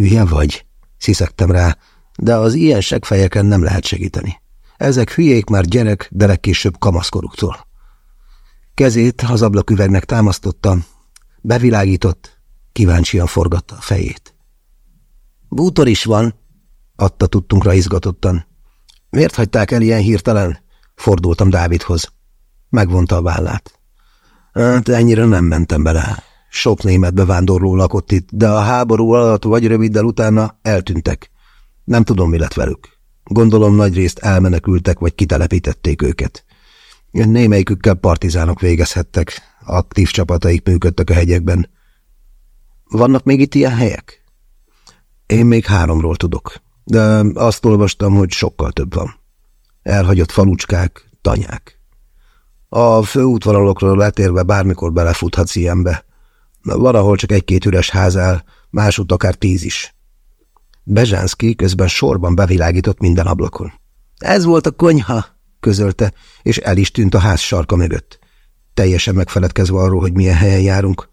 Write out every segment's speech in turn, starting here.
Hülye vagy? Sziszegtem rá, de az ilyen segfejeken nem lehet segíteni. Ezek hülyék már gyerek, de legkésőbb kamaszkoruktól. Kezét az ablaküvegnek támasztotta, bevilágított, kíváncsian forgatta a fejét. Bútor is van, adta tudtunkra izgatottan. Miért hagyták el ilyen hirtelen? Fordultam Dávidhoz. Megvonta a vállát. Hát ennyire nem mentem bele. Sok német bevándorló lakott itt, de a háború alatt vagy röviddel utána eltűntek. Nem tudom, mi lett velük. Gondolom nagy részt elmenekültek, vagy kitelepítették őket. Némelyikükkel partizánok végezhettek, aktív csapataik működtek a hegyekben. Vannak még itt ilyen helyek? Én még háromról tudok, de azt olvastam, hogy sokkal több van. Elhagyott falucskák, tanyák. A főútvonalokról letérve bármikor belefuthatsz ilyenbe. Valahol csak egy-két üres ház áll, másút akár tíz is. Bezsánszki közben sorban bevilágított minden ablakon. Ez volt a konyha, közölte, és el is tűnt a ház sarka mögött. Teljesen megfeledkezve arról, hogy milyen helyen járunk.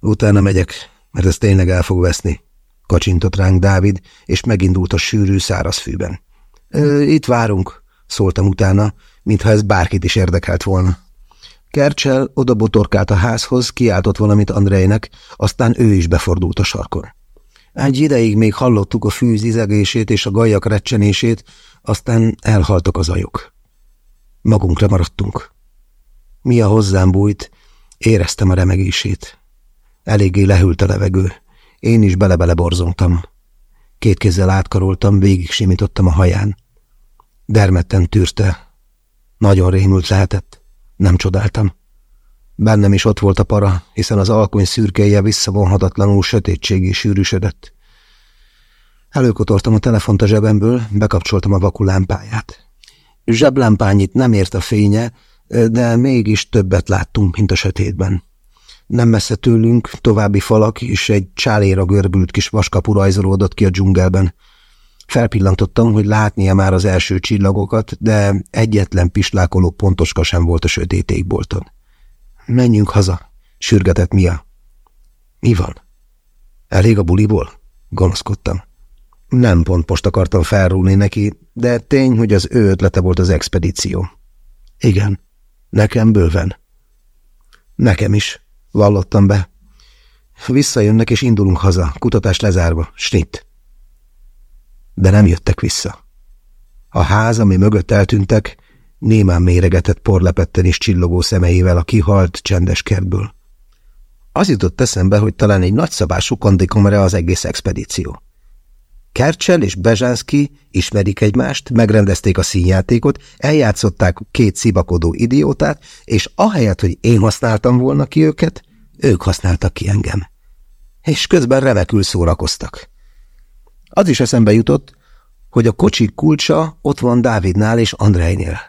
Utána megyek, mert ez tényleg el fog veszni, kacsintott ránk Dávid, és megindult a sűrű szárazfűben. Itt várunk, szóltam utána, mintha ez bárkit is érdekelt volna. Kercsel oda botorkált a házhoz, kiáltott valamit Andrejnek, aztán ő is befordult a sarkon. Egy ideig még hallottuk a fűz izegését és a gajak recsenését, aztán elhaltak az ajok. Magunkra maradtunk. A hozzám bújt, éreztem a remegését. Eléggé lehűlt a levegő. Én is bele-bele borzongtam. Két kézzel átkaroltam, végig simítottam a haján. Dermedten tűrte. Nagyon rémült lehetett. Nem csodáltam. Bennem is ott volt a para, hiszen az alkony szürkéje visszavonhatatlanul sötétségé sűrűsödött. Előkotortam a telefont a zsebemből, bekapcsoltam a vakulámpáját. Zseblámpányit nem ért a fénye, de mégis többet láttunk, mint a sötétben. Nem messze tőlünk további falak és egy csáléra görbült kis vaskapu rajzolódott ki a dzsungelben. Felpillantottam, hogy látnia már az első csillagokat, de egyetlen pislákoló pontoska sem volt a sötét égbolton. Menjünk haza, sürgetett Mia. Mi van? Elég a buliból? Gonoszkodtam. Nem pont most akartam felrúlni neki, de tény, hogy az ő ötlete volt az expedíció. Igen, nekem bőven. Nekem is, vallottam be. Visszajönnek és indulunk haza, kutatás lezárva, snit. De nem jöttek vissza. A ház, ami mögött eltűntek, némán méregetett porlepetten is csillogó szemeivel a kihalt, csendes kertből. Az jutott eszembe, hogy talán egy nagyszabású kondikomere az egész expedíció. Kercsel és Bezsánszki ismerik egymást, megrendezték a színjátékot, eljátszották két szibakodó idiótát, és ahelyett, hogy én használtam volna ki őket, ők használtak ki engem. És közben remekül szórakoztak. Az is eszembe jutott, hogy a kocsik kulcsa ott van Dávidnál és Andrejnél.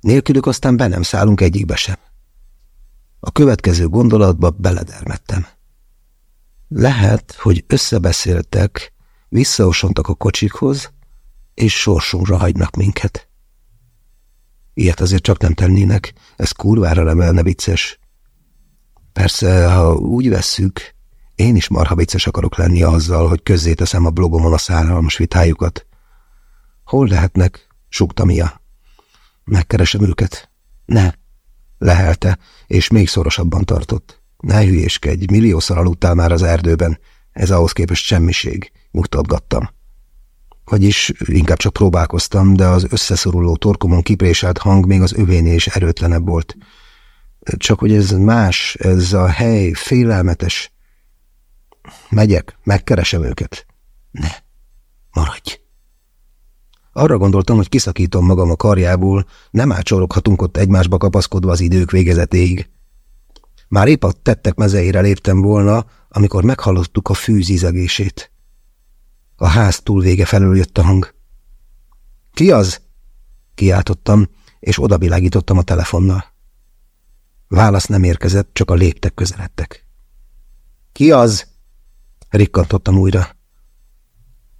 Nélkülük aztán be nem szállunk egyikbe sem. A következő gondolatba beledermettem. Lehet, hogy összebeszéltek, visszaosontak a kocsikhoz, és sorsunkra hagynak minket. Ilyet azért csak nem tennének, ez kurvára remelne vicces. Persze, ha úgy vesszük, én is marha vicces akarok lenni azzal, hogy közzéteszem a blogomon a szállalmas vitájukat. Hol lehetnek? Sukta Mia. Megkeresem őket. Ne. Lehelte, és még szorosabban tartott. Ne hülyéskedj, milliószor aludtál már az erdőben. Ez ahhoz képest semmiség mutatgattam. Vagyis inkább csak próbálkoztam, de az összeszoruló torkomon kipréselt hang még az övénél is erőtlenebb volt. Csak hogy ez más, ez a hely félelmetes. Megyek, megkeresem őket. Ne, maradj. Arra gondoltam, hogy kiszakítom magam a karjából, nem ácsoroghatunk ott egymásba kapaszkodva az idők végezetéig. Már épp a tettek mezeire léptem volna, amikor meghallottuk a fűzizegését. A ház túlvége felől jött a hang. Ki az? Kiáltottam, és odabilágítottam a telefonnal. Válasz nem érkezett, csak a léptek közeledtek. Ki az? Rikkantottam újra.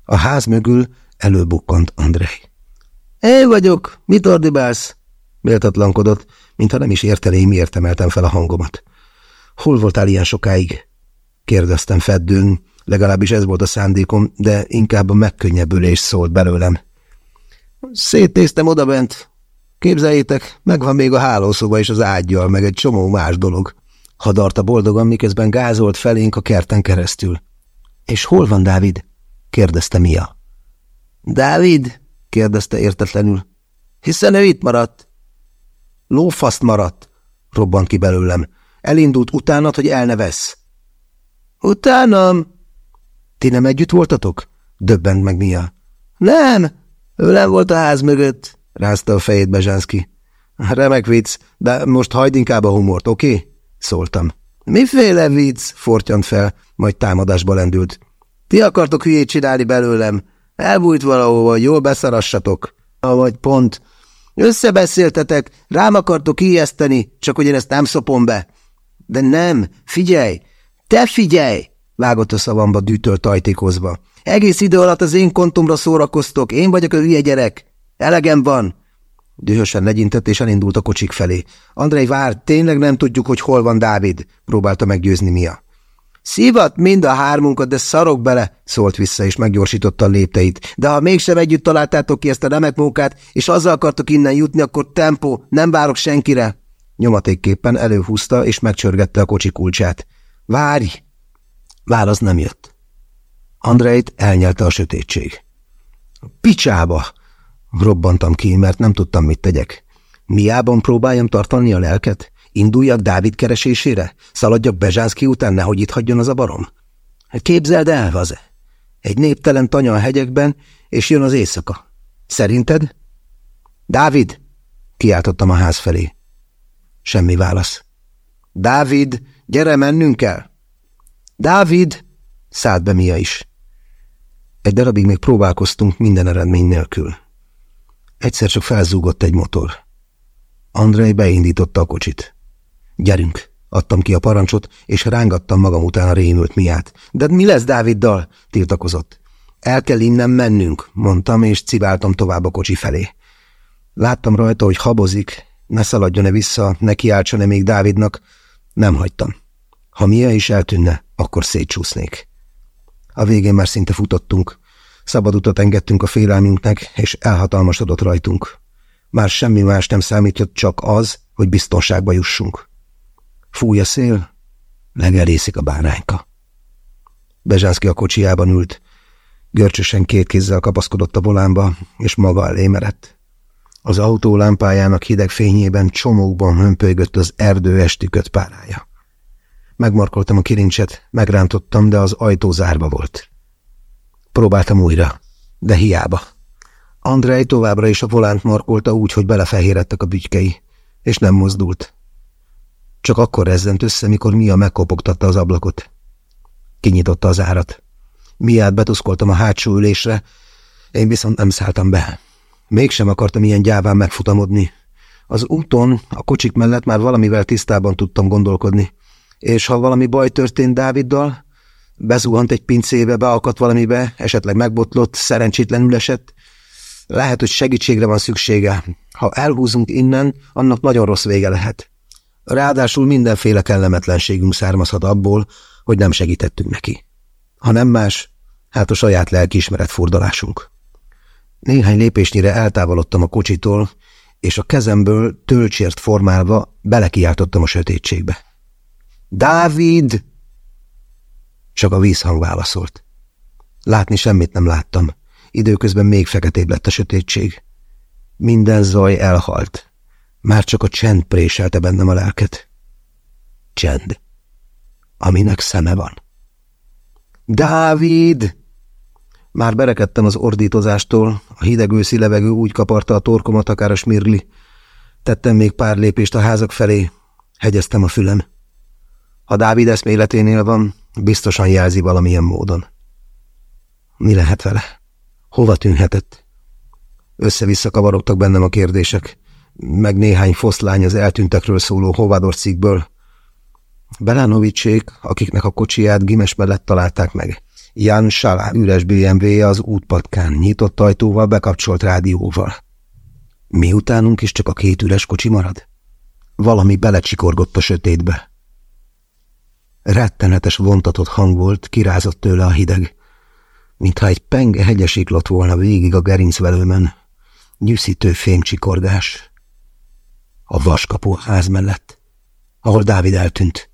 A ház mögül előbukkant Andrei. Én vagyok, mit ordibálsz? Méltatlankodott, mintha nem is értené, miért emeltem fel a hangomat. Hol voltál ilyen sokáig? Kérdeztem feddőn, Legalábbis ez volt a szándékom, de inkább a megkönnyebbülés szólt belőlem. Széttéztem odabent. Képzeljétek, megvan még a hálószoba és az ágyjal, meg egy csomó más dolog. Hadarta boldogan, miközben gázolt felénk a kerten keresztül. És hol van Dávid? kérdezte Mia. Dávid? kérdezte értetlenül. Hiszen ő itt maradt. Lófaszt maradt, robbant ki belőlem. Elindult utánat, hogy elnevesz. Utánam? Ti nem együtt voltatok? Döbbent meg Mia. Nem, ő nem volt a ház mögött, rázta a fejét Bezsánszki. Remek vicc, de most hagyd inkább a humort, oké? Okay? Szóltam. Miféle vicc? Fortyant fel, majd támadásba lendült. Ti akartok hülyét csinálni belőlem. Elbújt valahova, jól beszarassatok. Vagy pont. Összebeszéltetek, rám akartok ijeszteni, csak hogy én ezt nem szopom be. De nem, figyelj, te figyelj! Vágott a szavamba dűtől tajtékozva. Egész idő alatt az én kontomra szórakoztok, én vagyok a hülye gyerek. Elegem van. Dühösen legyintett és elindult a kocsik felé. Andrei vár, tényleg nem tudjuk, hogy hol van Dávid, próbálta meggyőzni Mia. Szívat mind a hármunkat, de szarok bele, szólt vissza, és meggyorsította a lépteit. De ha mégsem együtt találtátok ki ezt a remek munkát, és azzal akartok innen jutni, akkor tempó, nem várok senkire. Nyomatékképpen előhúzta, és megcsörgette a kocsi kulcsát. Várj! Válasz nem jött. Andrejt elnyelte a sötétség. Picsába! Robbantam ki, mert nem tudtam, mit tegyek. Miában próbáljam tartani a lelket? Induljak Dávid keresésére? Szaladjak Bezsánszki után, nehogy itt hagyjon az a barom? Képzeld el, vaze! Egy néptelen tanya a hegyekben, és jön az éjszaka. Szerinted? Dávid! Kiáltottam a ház felé. Semmi válasz. Dávid, gyere, mennünk kell! Dávid! Szállt be Mia is. Egy darabig még próbálkoztunk minden eredmény nélkül. Egyszer csak felzúgott egy motor. Andrei beindította a kocsit. Gyerünk! Adtam ki a parancsot, és rángattam magam után a rémült miát. De mi lesz Dáviddal? tiltakozott. El kell innen mennünk, mondtam, és cibáltam tovább a kocsi felé. Láttam rajta, hogy habozik, ne szaladjon-e vissza, ne kiáltson-e még Dávidnak. Nem hagytam. Ha Mia is eltűnne, akkor szétcsúsznék. A végén már szinte futottunk. Szabad utat engedtünk a félelmünknek, és elhatalmasodott rajtunk. Már semmi más nem számított, csak az, hogy biztonságba jussunk. Fúj a szél, legerészik a bárányka. Bezsánszki a kocsiában ült, görcsösen két kézzel kapaszkodott a volánba, és maga elé merett. Az autó lámpájának hideg fényében csomókban hömpölygött az erdő estüköt párája. Megmarkoltam a kirincset, megrántottam, de az ajtó zárva volt. Próbáltam újra, de hiába. Andrei továbbra is a volánt markolta úgy, hogy belefehérettek a bütykei, és nem mozdult. Csak akkor rezzent össze, mikor Mia megkopogtatta az ablakot. Kinyitotta az árat. Miát betuszkoltam a hátsó ülésre, én viszont nem szálltam be. Mégsem akartam ilyen gyáván megfutamodni. Az úton, a kocsik mellett már valamivel tisztában tudtam gondolkodni. És ha valami baj történt Dáviddal, bezuhant egy pincébe, beakadt valamibe, esetleg megbotlott, szerencsétlenül esett, lehet, hogy segítségre van szüksége. Ha elhúzunk innen, annak nagyon rossz vége lehet. Ráadásul mindenféle kellemetlenségünk származhat abból, hogy nem segítettünk neki. Ha nem más, hát a saját lelkiismeret furdalásunk. Néhány lépésnyire eltávolodtam a kocsitól, és a kezemből tölcsért formálva belekiáltottam a sötétségbe. Dávid! Csak a vízhang válaszolt. Látni semmit nem láttam. Időközben még feketébb lett a sötétség. Minden zaj elhalt. Már csak a csend préselte bennem a lelket. Csend. Aminek szeme van. Dávid! Már berekedtem az ordítozástól, a hideg őszi levegő úgy kaparta a torkomat, akár a smirgli. Tettem még pár lépést a házak felé, hegyeztem a fülem. Ha Dávid eszméleténél van, biztosan jelzi valamilyen módon. Mi lehet vele? Hova tűnhetett? Össze-vissza kavarogtak bennem a kérdések, meg néhány foszlány az eltűntekről szóló cikkből. Belánovicsék, akiknek a kocsiját Gimes mellett találták meg. Jan Salá üres BMW-je az útpatkán, nyitott ajtóval, bekapcsolt rádióval. Miutánunk is csak a két üres kocsi marad? Valami belecsikorgott a sötétbe. Rettenetes vontatott hang volt, kirázott tőle a hideg. Mintha egy penge hegyesiklott volna végig a gerincvelőmen. Nyűszítő fémcsikorgás. A vaskapó ház mellett, ahol Dávid eltűnt.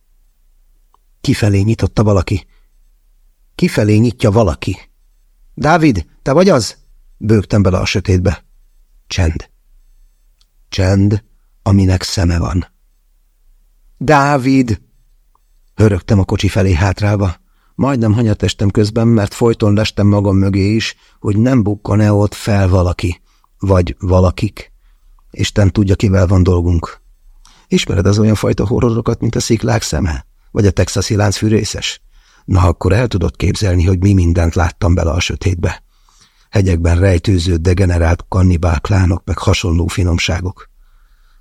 Kifelé nyitotta valaki. Kifelé nyitja valaki. Dávid, te vagy az? Bőgtem bele a sötétbe. Csend. Csend, aminek szeme van. Dávid! Hörögtem a kocsi felé hátrálva. Majdnem hanyatestem közben, mert folyton lestem magam mögé is, hogy nem bukkan-e ott fel valaki. Vagy valakik. Isten tudja, kivel van dolgunk. Ismered az olyan fajta horrorokat, mint a sziklák szeme? Vagy a texasi láncfűrészes? Na, akkor el tudod képzelni, hogy mi mindent láttam bele a sötétbe. Hegyekben rejtőző, degenerált kannibál klánok, meg hasonló finomságok.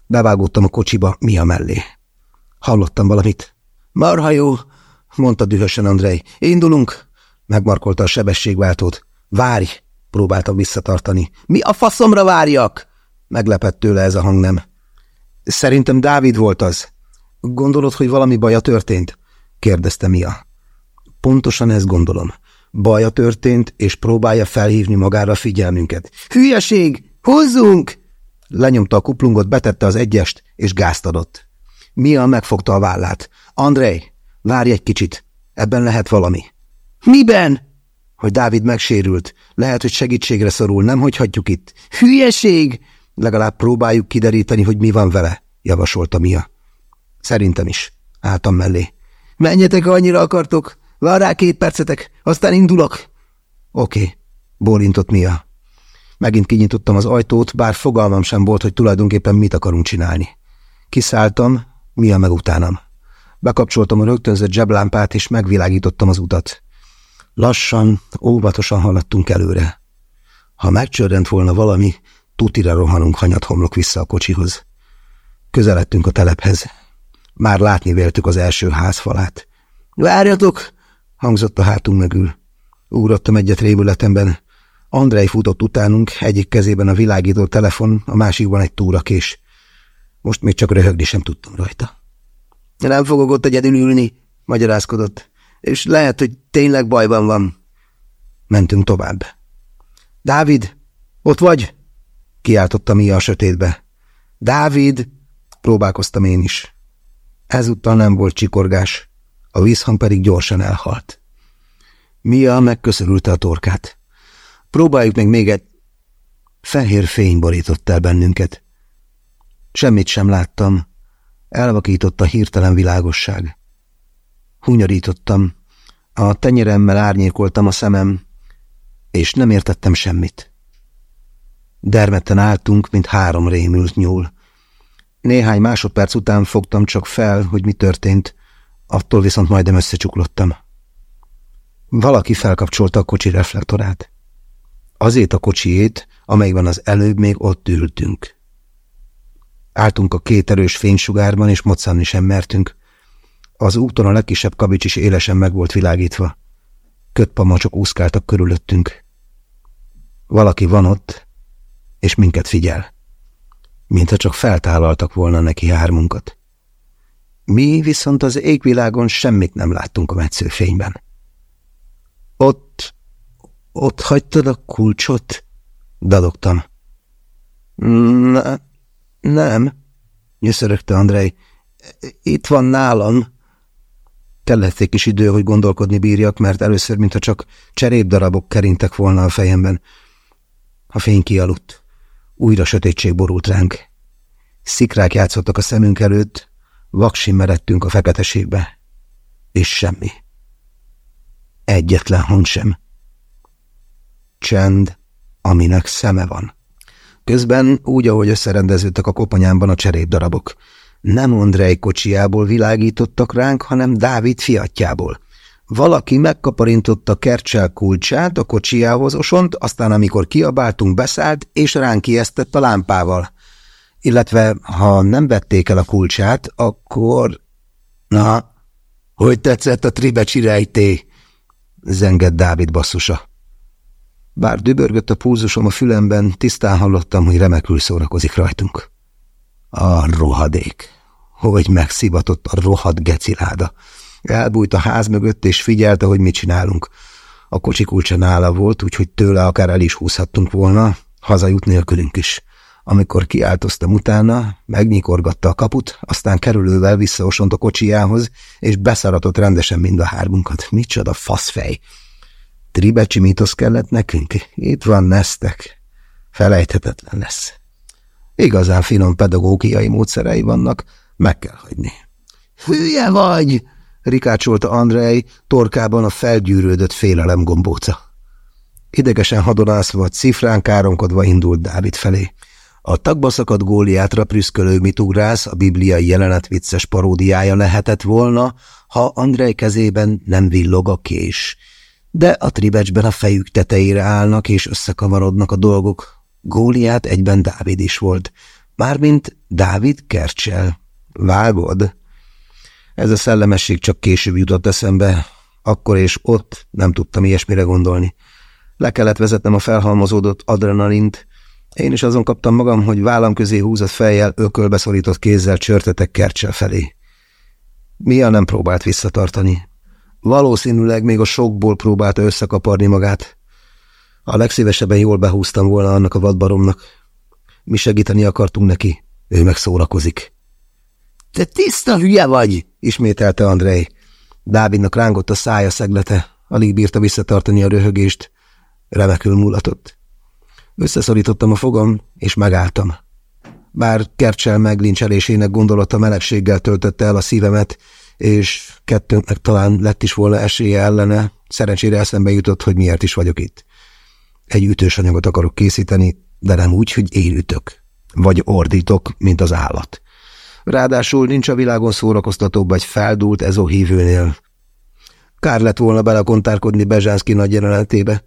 Bevágódtam a kocsiba, mi a mellé. Hallottam valamit. Marha jó, mondta dühösen Andrei. Indulunk? Megmarkolta a sebességváltót. Várj, próbáltam visszatartani. Mi a faszomra várjak? Meglepett tőle ez a hangnem. Szerintem Dávid volt az. Gondolod, hogy valami baja történt? kérdezte Mia. Pontosan ezt gondolom. Baja történt, és próbálja felhívni magára figyelmünket. Hülyeség! Hozzunk! Lenyomta a kuplungot, betette az egyest, és gázt adott. Mia megfogta a vállát. Andrei, várj egy kicsit, ebben lehet valami. Miben? Hogy Dávid megsérült. Lehet, hogy segítségre szorul, nem hogy hagyjuk itt. Hülyeség! Legalább próbáljuk kideríteni, hogy mi van vele, javasolta Mia. Szerintem is. Álltam mellé. Menjetek, annyira akartok. Vár rá két percetek, aztán indulok. Oké, okay. bólintott Mia. Megint kinyitottam az ajtót, bár fogalmam sem volt, hogy tulajdonképpen mit akarunk csinálni. Kiszálltam, Mia meg utánam. Bekapcsoltam a rögtönzött zseblámpát, és megvilágítottam az utat. Lassan, óvatosan haladtunk előre. Ha megcsörrent volna valami, tutira rohanunk hanyat homlok vissza a kocsihoz. Közeledtünk a telephez. Már látni véltük az első házfalát. – Várjatok! – hangzott a hátunk mögül. Ugrottam egyet rémületemben. Andrei futott utánunk, egyik kezében a világító telefon, a másikban egy túrakés. Most még csak röhögni sem tudtam rajta. – Nem fogok ott egyedül ülni – magyarázkodott. – És lehet, hogy tényleg bajban van. Mentünk tovább. – Dávid, ott vagy? – kiáltotta Mia a sötétbe. – Dávid! – próbálkoztam én is. Ezúttal nem volt csikorgás, a vízhang pedig gyorsan elhalt. Mia megköszörülte a torkát. Próbáljuk meg még egy... Fehér fény borított el bennünket. Semmit sem láttam. Elvakított a hirtelen világosság. Hunyorítottam. A tenyeremmel árnyékoltam a szemem, és nem értettem semmit. Dermeten álltunk, mint három rémült nyúl. Néhány másodperc után fogtam csak fel, hogy mi történt, attól viszont majdnem összecsuklottam. Valaki felkapcsolta a kocsi reflektorát. Azért a kocsiét, amelyben az előbb még ott ültünk. Álltunk a két erős fénysugárban, és moccanni sem mertünk. Az úton a legkisebb kabics is élesen meg volt világítva. Kötpamacsok úszkáltak körülöttünk. Valaki van ott, és minket figyel mintha csak feltállaltak volna neki hármunkat. Mi viszont az égvilágon semmit nem láttunk a metszőfényben. Ott, ott hagytad a kulcsot? Dadogtam. Ne, nem, nyöszörögte Andrei. Itt van nálam. Kellett egy kis idő, hogy gondolkodni bírjak, mert először, mintha csak cserépdarabok kerintek volna a fejemben. A fény kialudt. Újra sötétség borult ránk. Szikrák játszottak a szemünk előtt, vaksin meredtünk a feketeségbe. És semmi. Egyetlen hang sem. Csend, aminek szeme van. Közben úgy, ahogy összerendeződtek a koponyámban a cserépdarabok. Nem Andrei kocsiából világítottak ránk, hanem Dávid fiatjából. Valaki megkaparintotta Kercsel kulcsát a kocsiához osont, aztán amikor kiabáltunk, beszállt, és ránk a lámpával. Illetve, ha nem vették el a kulcsát, akkor... Na, hogy tetszett a tribecsi rejté? Zengett Dávid basszusa. Bár dübörgött a púzusom a fülemben, tisztán hallottam, hogy remekül szórakozik rajtunk. A rohadék! Hogy megszivatott a rohadt geciláda! Elbújt a ház mögött, és figyelte, hogy mit csinálunk. A kocsi kulcsa nála volt, úgyhogy tőle akár el is húzhattunk volna, hazajut nélkülünk is. Amikor kiáltoztam utána, megnyikorgatta a kaput, aztán kerülővel visszaosont a kocsijához, és beszaratott rendesen mind a hármunkat. Micsoda faszfej! Tribecsi mítosz kellett nekünk? Itt van Nesztek. Felejthetetlen lesz. Igazán finom pedagógiai módszerei vannak, meg kell hagyni. Hülye vagy! Rikácsolta Andrei, torkában a felgyűrődött félelem gombóca. Idegesen hadonászva, cifrán káromkodva indult Dávid felé. A tagba szakadt góliátra prüszkölő mitugrász a bibliai jelenet vicces paródiája lehetett volna, ha Andrei kezében nem villog a kés. De a tribecsben a fejük tetejére állnak és összekavarodnak a dolgok. Góliát egyben Dávid is volt. Mármint Dávid Kercsel. Vágod? Ez a szellemesség csak később jutott eszembe. Akkor és ott nem tudtam ilyesmire gondolni. Le kellett vezetnem a felhalmozódott adrenalint. Én is azon kaptam magam, hogy vállam közé húzott fejjel, ökölbe szorított kézzel csörtetek Kercsel felé. Mia nem próbált visszatartani. Valószínűleg még a sokból próbálta összekaparni magát. A legszívesebben jól behúztam volna annak a vadbaromnak. Mi segíteni akartunk neki, ő meg szórakozik. – Te tiszta hülye vagy! – ismételte Andrei. Dávidnak rángott a szája szeglete, alig bírta visszatartani a röhögést. Remekül mulatott. Összeszorítottam a fogam, és megálltam. Bár Kercsel meglincselésének gondolata melegséggel töltötte el a szívemet, és kettőnknek talán lett is volna esélye ellene, szerencsére eszembe jutott, hogy miért is vagyok itt. Egy ütős anyagot akarok készíteni, de nem úgy, hogy én ütök. Vagy ordítok, mint az állat. Ráadásul nincs a világon szórakoztatóbb egy feldúlt ezóhívőnél. Kár lett volna belekontárkodni Bezsánszki nagy jelenetébe.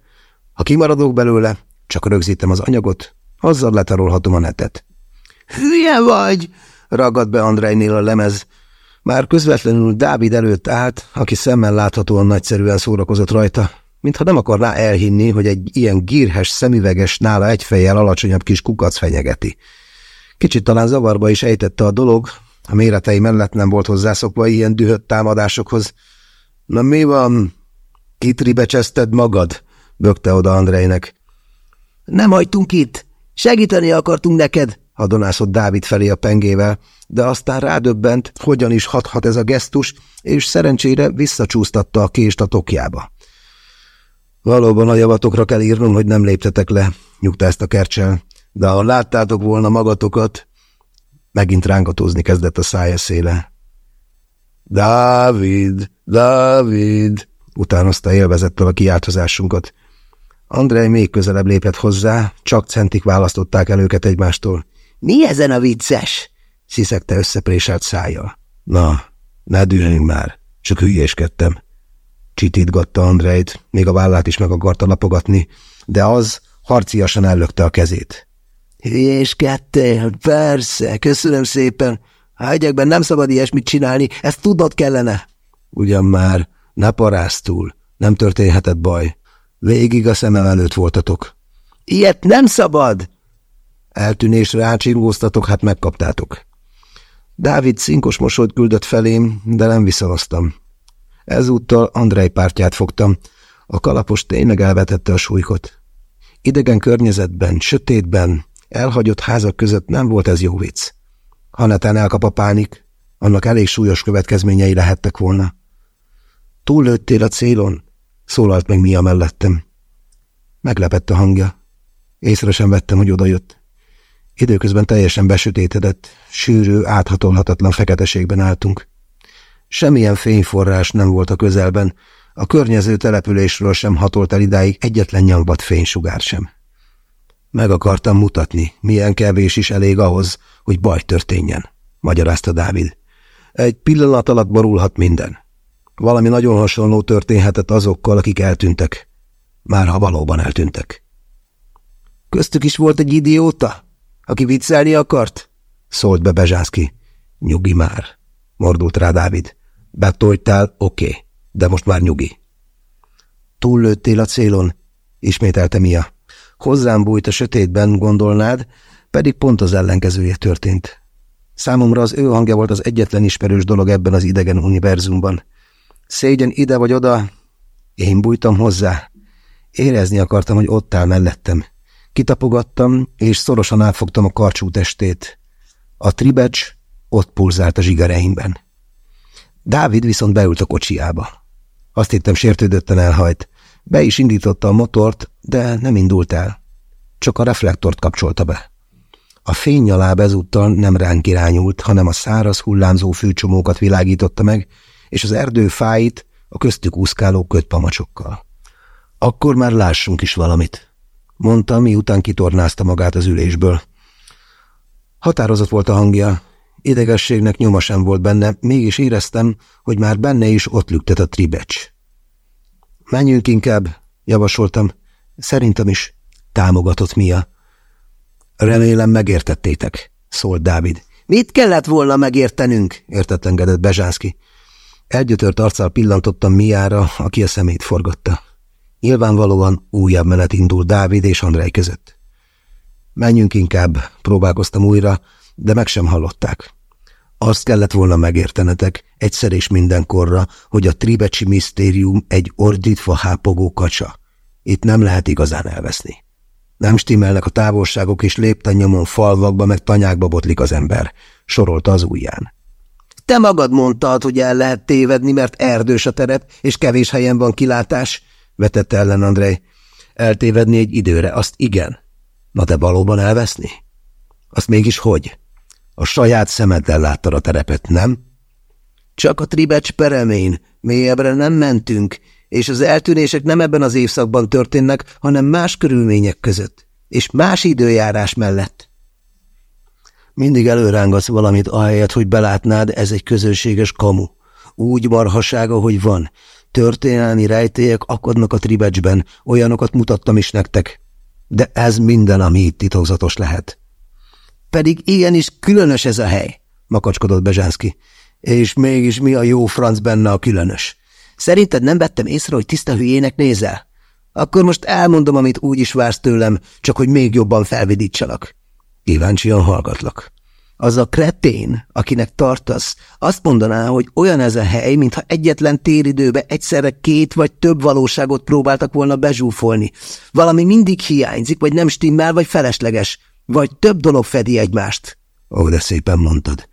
Ha kimaradok belőle, csak rögzítem az anyagot, azzal letarolhatom a netet. – Hülye vagy! – ragadt be Andrejnél a lemez. Már közvetlenül Dávid előtt állt, aki szemmel láthatóan nagyszerűen szórakozott rajta, mintha nem akarná elhinni, hogy egy ilyen gírhes, szemüveges, nála egy fejjel alacsonyabb kis kukac fenyegeti. Kicsit talán zavarba is ejtette a dolog, a méretei mellett nem volt hozzászokva ilyen dühött támadásokhoz. – Na mi van? Kitribecseszted magad? – bökte oda Andrejnek. – Nem hagytunk itt! Segíteni akartunk neked! – hadonászott Dávid felé a pengével, de aztán rádöbbent, hogyan is hathat ez a gesztus, és szerencsére visszacsúsztatta a kést a tokjába. Valóban a javatokra kell írnom, hogy nem léptetek le, nyugta ezt a kercsel, de ha láttátok volna magatokat, megint rángatózni kezdett a szája széle. Dávid, Dávid, utánozta élvezettel a kiáltozásunkat. Andrej még közelebb lépett hozzá, csak centik választották el őket egymástól. Mi ezen a vicces? sziszegte összepréselt szája. Na, ne dühöljünk már, csak hülyéskedtem. Csitítgatta Andrejt, még a vállát is meg akarta lapogatni, de az harciasan ellökte a kezét. Hülyéskedtél, persze, köszönöm szépen. Hegyekben nem szabad ilyesmit csinálni, ezt tudnod kellene. Ugyan már, ne paráztul, nem történhetett baj. Végig a szemem előtt voltatok. Ilyet nem szabad! Eltűnésre átsingóztatok, hát megkaptátok. Dávid szinkos mosolyt küldött felém, de nem visszavaztam. Ezúttal Andrei pártját fogtam. A kalapos tényleg elvetette a súlykot. Idegen környezetben, sötétben, elhagyott házak között nem volt ez jó vicc. Ha netán elkap a pánik, annak elég súlyos következményei lehettek volna. Túllőttél a célon? Szólalt meg Mia mellettem. Meglepett a hangja. Észre sem vettem, hogy odajött. Időközben teljesen besötétedett, sűrű, áthatolhatatlan feketeségben álltunk. Semmilyen fényforrás nem volt a közelben, a környező településről sem hatolt el idáig egyetlen nyangbat fénysugár sem. Meg akartam mutatni, milyen kevés is elég ahhoz, hogy baj történjen, magyarázta Dávid. Egy pillanat alatt borulhat minden. Valami nagyon hasonló történhetett azokkal, akik eltűntek. Már ha valóban eltűntek. Köztük is volt egy idióta, aki viccelni akart? Szólt be Bezsászki. Nyugi már, mordult rá Dávid. Betoltál, oké, okay, de most már nyugi. Túllőttél a célon, ismételte Mia. Hozzám bújt a sötétben, gondolnád, pedig pont az ellenkezője történt. Számomra az ő hangja volt az egyetlen ismerős dolog ebben az idegen univerzumban. Szégyen ide vagy oda, én bújtam hozzá. Érezni akartam, hogy ott áll mellettem. Kitapogattam, és szorosan átfogtam a karcsú testét. A tribecs ott pulzált a zsigereimben. Dávid viszont beült a kocsiába. Azt hittem sértődötten elhajt. Be is indította a motort, de nem indult el. Csak a reflektort kapcsolta be. A fénynyaláb ezúttal nem ránk irányult, hanem a száraz hullámzó fűcsomókat világította meg, és az erdő fáit a köztük úszkáló kötpamacsokkal. Akkor már lássunk is valamit, mondta, miután kitornázta magát az ülésből. Határozott volt a hangja, idegességnek nyoma sem volt benne, mégis éreztem, hogy már benne is ott lüktet a tribecs. Menjünk inkább, javasoltam. Szerintem is, támogatott Mia. Remélem megértettétek, szólt Dávid. Mit kellett volna megértenünk? értetlengedett Bezsánszki. Elgyötört arccal pillantottam Miára, aki a szemét forgatta. Nyilvánvalóan újabb menet indul Dávid és Andrej között. Menjünk inkább, próbálkoztam újra, de meg sem hallották. Azt kellett volna megértenetek egyszer és mindenkorra, hogy a tribecsi misztérium egy ordítva hápogó kacsa. Itt nem lehet igazán elveszni. Nem stimmelnek a távolságok, és lépten nyomon falvakba meg tanyákba botlik az ember, sorolta az ujján. Te magad mondtad, hogy el lehet tévedni, mert erdős a terep, és kevés helyen van kilátás, vetette ellen Andrej. Eltévedni egy időre, azt igen. Na te valóban elveszni? Azt mégis hogy? A saját szemeddel láttad a terepet, nem? Csak a tribecs peremén, mélyebbre nem mentünk, és az eltűnések nem ebben az évszakban történnek, hanem más körülmények között, és más időjárás mellett. Mindig előrángasz valamit ahelyett, hogy belátnád, ez egy közönséges kamu. Úgy marhasága, hogy van. Történelmi rejtélyek akadnak a tribecsben, olyanokat mutattam is nektek. De ez minden, ami itt titokzatos lehet. Pedig igenis különös ez a hely, makacskodott Bezsánszki. És mégis mi a jó franc benne a különös? Szerinted nem vettem észre, hogy tiszta hülyének nézel? Akkor most elmondom, amit úgy is vársz tőlem, csak hogy még jobban felvidítsalak. Kíváncsian hallgatlak. Az a kretén, akinek tartasz, azt mondaná, hogy olyan ez a hely, mintha egyetlen téridőbe egyszerre két vagy több valóságot próbáltak volna bezsúfolni. Valami mindig hiányzik, vagy nem stimmel, vagy felesleges. Vagy több dolog fedi egymást. Ó, de szépen mondtad.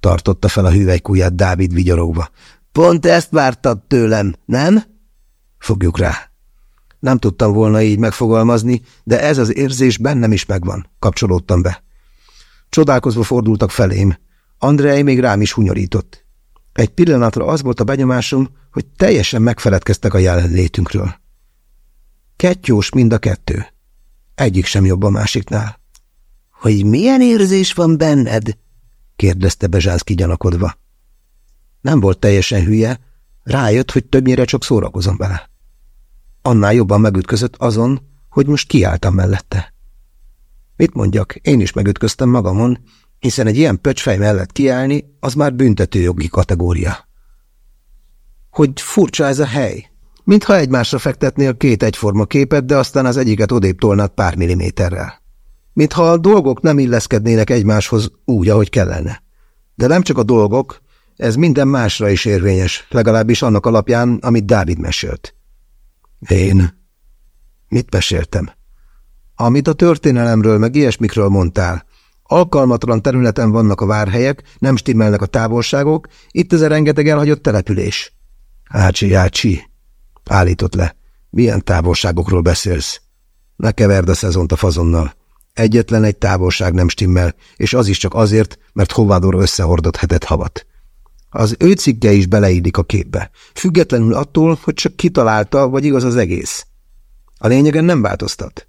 Tartotta fel a hüvelykúját Dávid vigyorogva. Pont ezt vártad tőlem, nem? Fogjuk rá. Nem tudtam volna így megfogalmazni, de ez az érzés bennem is megvan, kapcsolódtam be. Csodálkozva fordultak felém. Andrei még rám is hunyorított. Egy pillanatra az volt a benyomásom, hogy teljesen megfeledkeztek a jelenlétünkről. Kettyós mind a kettő. Egyik sem jobb a másiknál. – Hogy milyen érzés van benned? – kérdezte Bezsánszki gyanakodva. Nem volt teljesen hülye, rájött, hogy többnyire csak szórakozom vele. Annál jobban megütközött azon, hogy most kiálltam mellette. Mit mondjak, én is megütköztem magamon, hiszen egy ilyen pöcsfej mellett kiállni, az már büntetőjogi kategória. Hogy furcsa ez a hely, mintha egymásra fektetnél két egyforma képet, de aztán az egyiket odébb tolnád pár milliméterrel. Mintha a dolgok nem illeszkednének egymáshoz úgy, ahogy kellene. De nem csak a dolgok, ez minden másra is érvényes, legalábbis annak alapján, amit Dávid mesélt. Én? Mit meséltem? Amit a történelemről meg ilyesmikről mondtál. Alkalmatlan területen vannak a várhelyek, nem stimmelnek a távolságok, itt ez a rengeteg elhagyott település. Ácsi, ácsi, állított le. Milyen távolságokról beszélsz? Ne keverd a szezont a fazonnal. Egyetlen egy távolság nem stimmel, és az is csak azért, mert hovádor összehordott hetet havat. Az ő cikke is beleillik a képbe, függetlenül attól, hogy csak kitalálta, vagy igaz az egész. A lényegen nem változtat.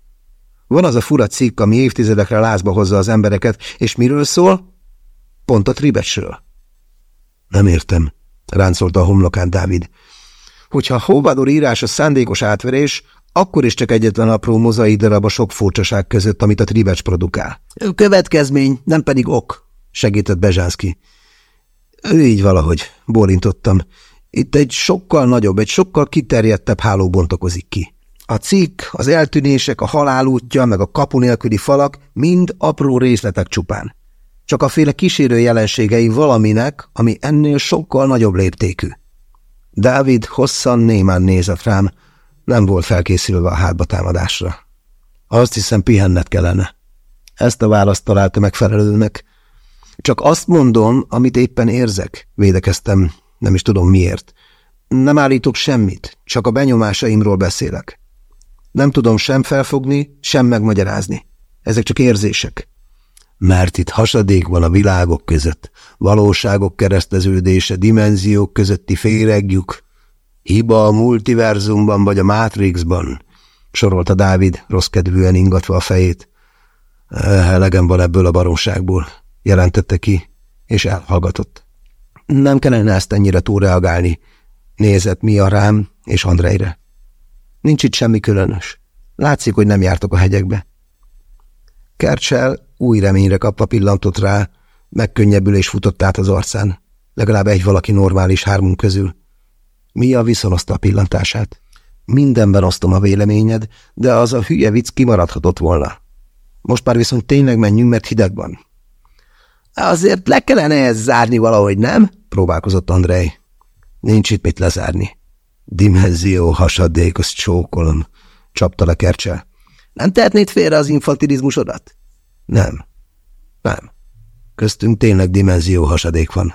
Van az a fura cikk, ami évtizedekre lázba hozza az embereket, és miről szól? Pont a tribesről. Nem értem, ráncolta a homlokán Dávid. Hogyha Hóvador írás a szándékos átverés, akkor is csak egyetlen apró mozai darab a sok furcsaság között, amit a tribecs produkál. Következmény, nem pedig ok, segített Bezsánszki. Így valahogy, bólintottam. Itt egy sokkal nagyobb, egy sokkal kiterjedtebb háló bontakozik ki. A cikk, az eltűnések, a halálútja, meg a kapu nélküli falak mind apró részletek csupán. Csak a féle kísérő jelenségei valaminek, ami ennél sokkal nagyobb léptékű. Dávid hosszan némán nézett rám, nem volt felkészülve a hátba támadásra. Azt hiszem, pihenned kellene. Ezt a választ találta megfelelőnek. Csak azt mondom, amit éppen érzek, védekeztem, nem is tudom miért. Nem állítok semmit, csak a benyomásaimról beszélek. Nem tudom sem felfogni, sem megmagyarázni. Ezek csak érzések. Mert itt hasadék van a világok között, valóságok kereszteződése, dimenziók közötti féregjük, hiba a multiverzumban vagy a Matrixban, sorolta Dávid, rosszkedvűen ingatva a fejét. Elegem van ebből a baromságból, jelentette ki, és elhallgatott. Nem kellene ezt ennyire túlreagálni, nézett Mia rám és Andrejre. Nincs itt semmi különös. Látszik, hogy nem jártok a hegyekbe. Kercsel új reményre kapva pillantott rá, megkönnyebbülés futott át az arcán. Legalább egy valaki normális hármunk közül. Mia viszonozta a pillantását. Mindenben osztom a véleményed, de az a hülye vicc kimaradhatott volna. Most már viszont tényleg menjünk, mert hideg van. Azért le kellene ezt zárni valahogy, nem? próbálkozott Andrei. Nincs itt mit lezárni. Dimenzió hasadékos csókolom, csapta le kercsel. Nem tehetnéd félre az infantilizmusodat? Nem. Nem. Köztünk tényleg dimenzió hasadék van.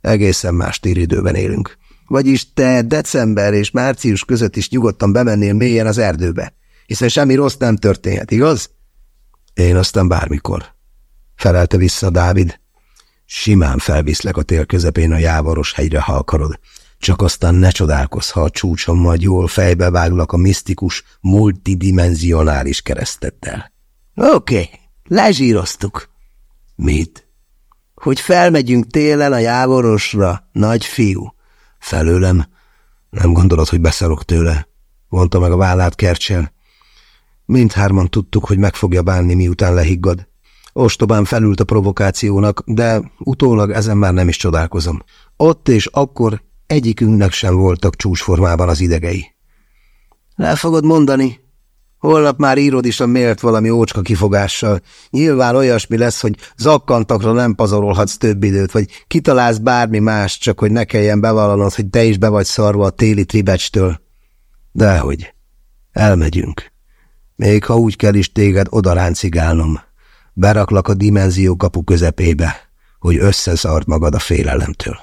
Egészen más téridőben élünk. Vagyis te december és március között is nyugodtan bemennél mélyen az erdőbe, hiszen semmi rossz nem történhet, igaz? Én aztán bármikor. Felelte vissza Dávid. Simán felviszlek a tél közepén a jávaros hegyre, ha akarod. Csak aztán ne csodálkozz, ha a csúcson majd jól fejbe váglak a misztikus, multidimenzionális kereszteddel. Oké, okay, lezsíroztuk. Mit? Hogy felmegyünk télen a jávorosra, nagy fiú. Felőlem? Nem gondolod, hogy beszarok tőle? Mondta meg a vállát Kercsel. Mindhárman tudtuk, hogy meg fogja bánni, miután lehiggad. Ostobán felült a provokációnak, de utólag ezen már nem is csodálkozom. Ott és akkor egyikünknek sem voltak csúcsformában az idegei. El fogod mondani? Holnap már írod is a mélt valami ócska kifogással. Nyilván olyasmi lesz, hogy zakkantakra nem pazarolhatsz több időt, vagy kitalálsz bármi más, csak hogy ne kelljen bevallanod, hogy te is be vagy szarva a téli tribecstől. Dehogy. Elmegyünk. Még ha úgy kell is téged odaráncigálnom. Beraklak a dimenzió kapu közepébe, hogy összeszart magad a félelemtől.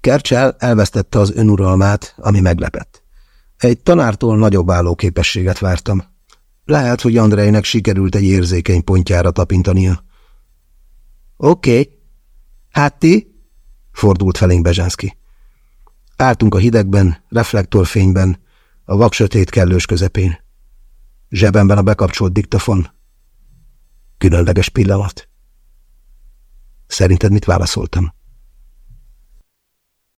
Kercsel elvesztette az önuralmát, ami meglepett. Egy tanártól nagyobb állóképességet vártam. Lehet, hogy Andrejnek sikerült egy érzékeny pontjára tapintania. Oké. Okay. Hát ti? Fordult felénk Bezsánszki. Álltunk a hidegben, reflektorfényben, a vaksötét kellős közepén. Zsebemben a bekapcsolt diktafon. Különleges pillanat. Szerinted mit válaszoltam?